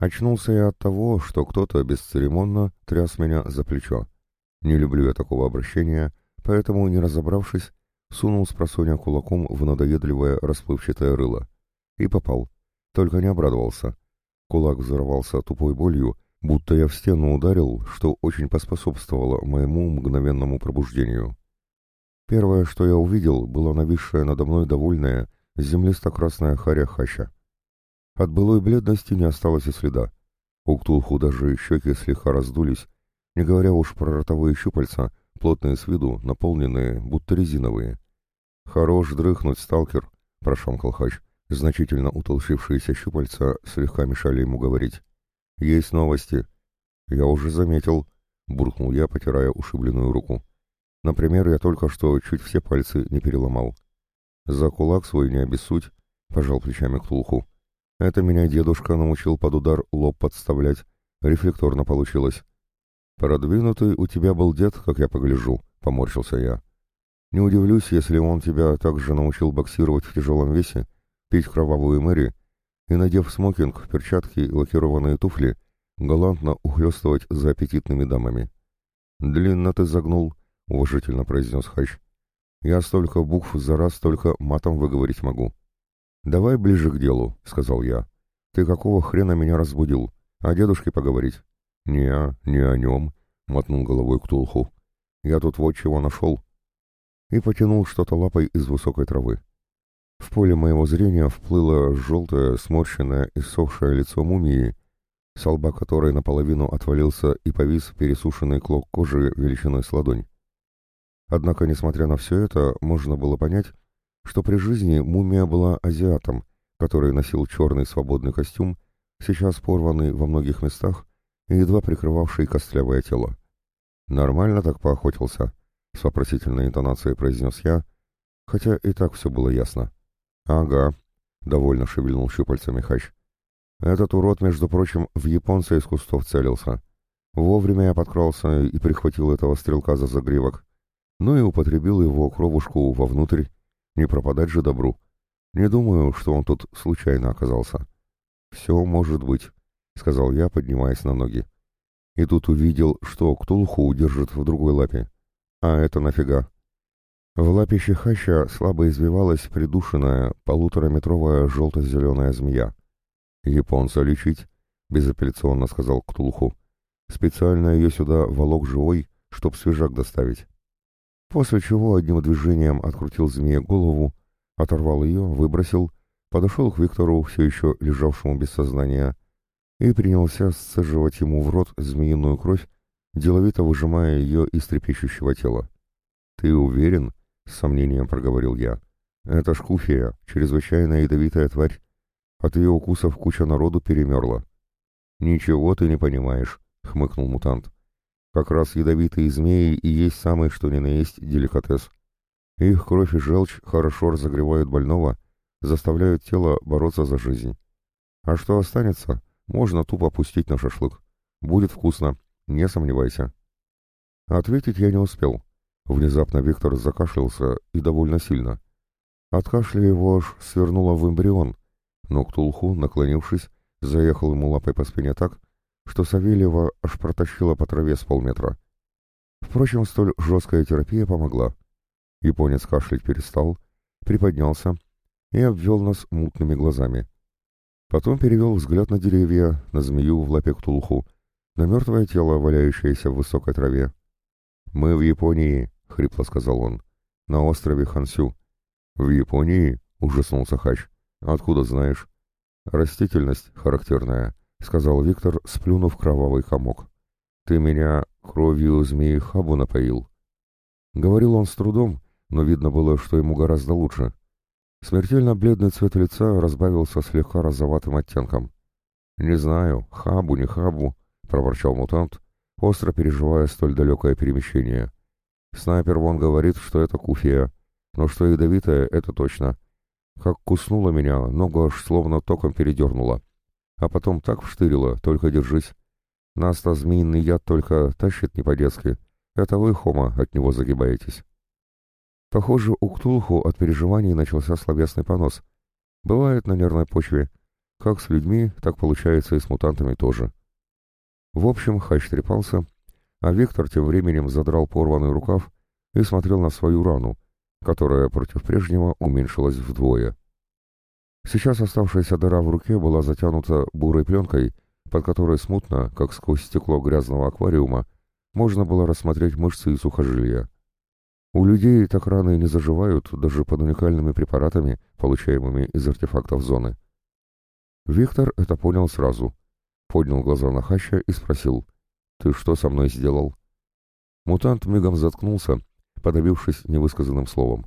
Очнулся я от того, что кто-то бесцеремонно тряс меня за плечо. Не люблю я такого обращения, поэтому, не разобравшись, сунул с просоня кулаком в надоедливое расплывчатое рыло. И попал. Только не обрадовался. Кулак взорвался тупой болью, будто я в стену ударил, что очень поспособствовало моему мгновенному пробуждению. Первое, что я увидел, было нависшая надо мной довольная, землисто-красная харя хаща. От былой бледности не осталось и следа. У Ктулху даже щеки слегка раздулись, не говоря уж про ротовые щупальца, плотные с виду, наполненные, будто резиновые. «Хорош дрыхнуть, сталкер», — прошамкал хач. Значительно утолщившиеся щупальца слегка мешали ему говорить. «Есть новости». «Я уже заметил», — буркнул я, потирая ушибленную руку. «Например, я только что чуть все пальцы не переломал». «За кулак свой не обессудь», — пожал плечами Ктулху. «Это меня дедушка научил под удар лоб подставлять. Рефлекторно получилось». «Продвинутый у тебя был дед, как я погляжу», — поморщился я. «Не удивлюсь, если он тебя также научил боксировать в тяжелом весе, пить кровавую мэри и, надев смокинг, перчатки и лакированные туфли, галантно ухлёстывать за аппетитными дамами». «Длинно ты загнул», — уважительно произнес Хач. «Я столько букв за раз только матом выговорить могу». «Давай ближе к делу», — сказал я. «Ты какого хрена меня разбудил? О дедушке поговорить?» «Не, не о нем», — мотнул головой Ктулху. «Я тут вот чего нашел». И потянул что-то лапой из высокой травы. В поле моего зрения вплыло желтое, сморщенное и сохшее лицо мумии, с лба которой наполовину отвалился и повис пересушенный клок кожи величиной с ладонь. Однако, несмотря на все это, можно было понять, что при жизни мумия была азиатом, который носил черный свободный костюм, сейчас порванный во многих местах и едва прикрывавший костлявое тело. «Нормально так поохотился?» — с вопросительной интонацией произнес я, хотя и так все было ясно. «Ага», — довольно шевельнул щупальцами хач. «Этот урод, между прочим, в японца из кустов целился. Вовремя я подкрался и прихватил этого стрелка за загривок. Ну и употребил его кровушку вовнутрь. Не пропадать же добру. Не думаю, что он тут случайно оказался». «Все может быть», — сказал я, поднимаясь на ноги. И тут увидел, что Ктулху держит в другой лапе. «А это нафига?» В лапе Чихача слабо извивалась придушенная полутораметровая желто-зеленая змея. «Японца лечить», — безапелляционно сказал Ктулху. «Специально ее сюда волок живой, чтоб свежак доставить». После чего одним движением открутил змее голову, оторвал ее, выбросил, подошел к Виктору, все еще лежавшему без сознания, и принялся сцеживать ему в рот змеиную кровь, деловито выжимая ее из трепещущего тела. «Ты уверен?» — с сомнением проговорил я. «Это шкуфия, чрезвычайно ядовитая тварь. От ее укусов куча народу перемерла». «Ничего ты не понимаешь», — хмыкнул мутант. «Как раз ядовитые змеи и есть самый что ни на есть деликатес. Их кровь и желчь хорошо разогревают больного, заставляют тело бороться за жизнь. А что останется, можно тупо пустить на шашлык. Будет вкусно, не сомневайся. Ответить я не успел. Внезапно Виктор закашлялся и довольно сильно. От кашля его аж свернуло в эмбрион, но Ктулху, наклонившись, заехал ему лапой по спине так, что Савельева аж протащила по траве с полметра. Впрочем, столь жесткая терапия помогла. Японец кашлять перестал, приподнялся и обвел нас мутными глазами. Потом перевел взгляд на деревья, на змею в лапе ктулху, на мертвое тело, валяющееся в высокой траве. «Мы в Японии», — хрипло сказал он, — «на острове Хансю». «В Японии?» — ужаснулся Хач. «Откуда знаешь?» «Растительность характерная», — сказал Виктор, сплюнув кровавый комок. «Ты меня кровью змеи Хабу напоил». Говорил он с трудом, но видно было, что ему гораздо лучше. Смертельно бледный цвет лица разбавился слегка розоватым оттенком. «Не знаю, хабу, не хабу», — проворчал мутант, остро переживая столь далекое перемещение. «Снайпер вон говорит, что это куфия, но что ядовитая, это точно. Как куснула меня, ногу аж словно током передернула. А потом так вштырила, только держись. Нас-то змеиный яд только тащит не по-детски. Это вы, Хома, от него загибаетесь». Похоже, у Ктулху от переживаний начался словесный понос. Бывает на нервной почве. Как с людьми, так получается и с мутантами тоже. В общем, Хач трепался, а Виктор тем временем задрал порванный рукав и смотрел на свою рану, которая против прежнего уменьшилась вдвое. Сейчас оставшаяся дыра в руке была затянута бурой пленкой, под которой смутно, как сквозь стекло грязного аквариума, можно было рассмотреть мышцы и сухожилия. У людей так раны не заживают даже под уникальными препаратами, получаемыми из артефактов зоны. Виктор это понял сразу. Поднял глаза на Хаща и спросил, «Ты что со мной сделал?» Мутант мигом заткнулся, подавившись невысказанным словом.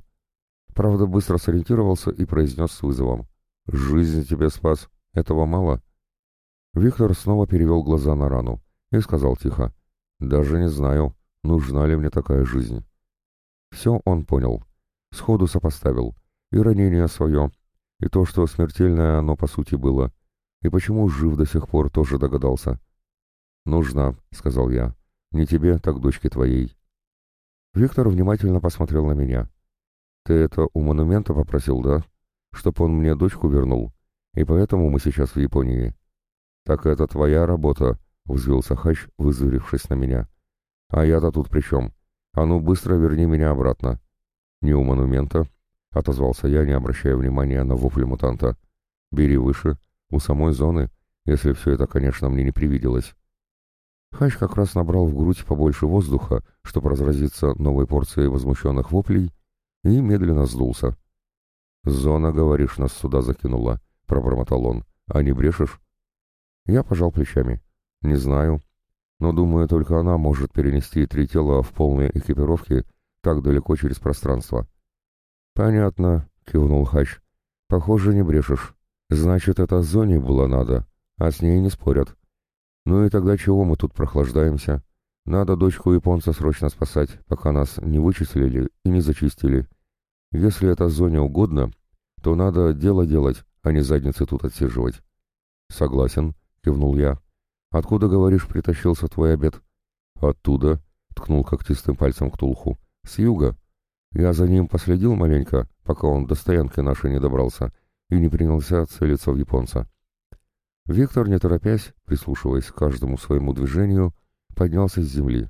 Правда, быстро сориентировался и произнес с вызовом, «Жизнь тебе спас. Этого мало?» Виктор снова перевел глаза на рану и сказал тихо, «Даже не знаю, нужна ли мне такая жизнь». Все он понял, сходу сопоставил, и ранение свое, и то, что смертельное оно по сути было, и почему жив до сих пор, тоже догадался. «Нужна», — сказал я, — «не тебе, так дочке твоей». Виктор внимательно посмотрел на меня. «Ты это у монумента попросил, да? Чтоб он мне дочку вернул, и поэтому мы сейчас в Японии». «Так это твоя работа», — взвился Хач, вызверившись на меня. «А я-то тут при чем? А ну быстро верни меня обратно». «Не у монумента», — отозвался я, не обращая внимания на вопли мутанта. «Бери выше, у самой зоны, если все это, конечно, мне не привиделось». Хач как раз набрал в грудь побольше воздуха, чтобы разразиться новой порцией возмущенных воплей, и медленно сдулся. «Зона, говоришь, нас сюда закинула», — пробормотал он. «А не брешешь?» Я пожал плечами. «Не знаю но, думаю, только она может перенести три тела в полной экипировке так далеко через пространство. «Понятно», — кивнул Хач. «Похоже, не брешешь. Значит, это зоне было надо, а с ней не спорят. Ну и тогда чего мы тут прохлаждаемся? Надо дочку японца срочно спасать, пока нас не вычислили и не зачистили. Если это зоне угодно, то надо дело делать, а не задницы тут отсиживать». «Согласен», — кивнул я. «Откуда, говоришь, притащился твой обед?» «Оттуда», — ткнул когтистым пальцем к Тулху. «С юга. Я за ним последил маленько, пока он до стоянки нашей не добрался, и не принялся целиться в японца». Виктор, не торопясь, прислушиваясь к каждому своему движению, поднялся с земли.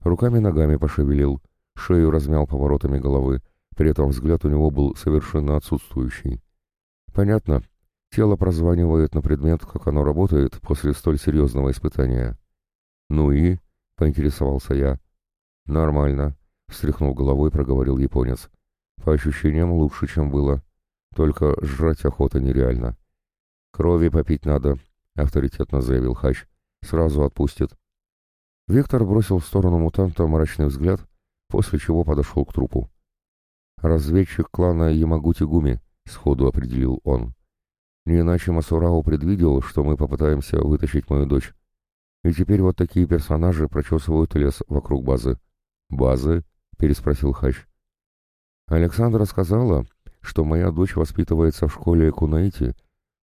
Руками-ногами пошевелил, шею размял поворотами головы, при этом взгляд у него был совершенно отсутствующий. Понятно, Тело прозванивает на предмет, как оно работает после столь серьезного испытания. «Ну и?» — поинтересовался я. «Нормально», — встряхнув головой, проговорил японец. «По ощущениям лучше, чем было. Только жрать охота нереально». «Крови попить надо», — авторитетно заявил Хач. «Сразу отпустит». Виктор бросил в сторону мутанта мрачный взгляд, после чего подошел к трупу. «Разведчик клана Ямагути-Гуми», — сходу определил он. Не иначе Масурау предвидел, что мы попытаемся вытащить мою дочь. И теперь вот такие персонажи прочесывают лес вокруг базы. «Базы?» — переспросил Хач. Александра сказала, что моя дочь воспитывается в школе Кунаити,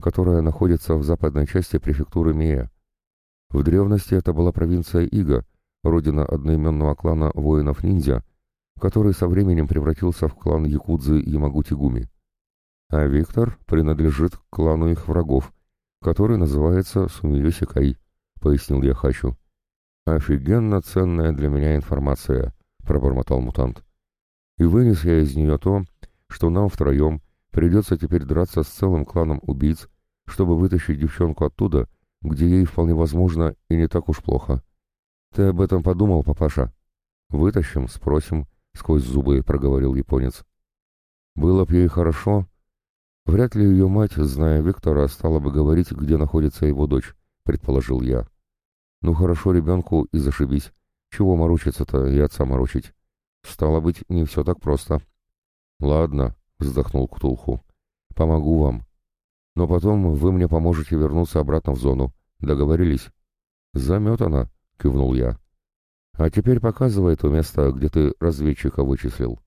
которая находится в западной части префектуры Мия. В древности это была провинция Ига, родина одноименного клана воинов-ниндзя, который со временем превратился в клан Якудзы Ямагути-Гуми а Виктор принадлежит к клану их врагов, который называется Сумиёсикай», — пояснил я Хачу. «Офигенно ценная для меня информация», — пробормотал мутант. «И вынес я из нее то, что нам втроем придется теперь драться с целым кланом убийц, чтобы вытащить девчонку оттуда, где ей вполне возможно и не так уж плохо. Ты об этом подумал, папаша?» «Вытащим, спросим», — сквозь зубы проговорил японец. «Было б ей хорошо», Вряд ли ее мать, зная Виктора, стала бы говорить, где находится его дочь, предположил я. Ну хорошо ребенку и зашибись. Чего морочиться-то и отца морочить? Стало быть, не все так просто. Ладно, вздохнул Ктулху. Помогу вам. Но потом вы мне поможете вернуться обратно в зону. Договорились? Заметано, кивнул я. А теперь показывай то место, где ты разведчика вычислил.